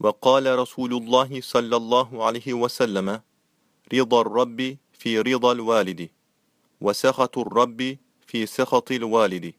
وقال رسول الله صلى الله عليه وسلم رضا الرب في رضا الوالد وسخط الرب في سخط الوالد.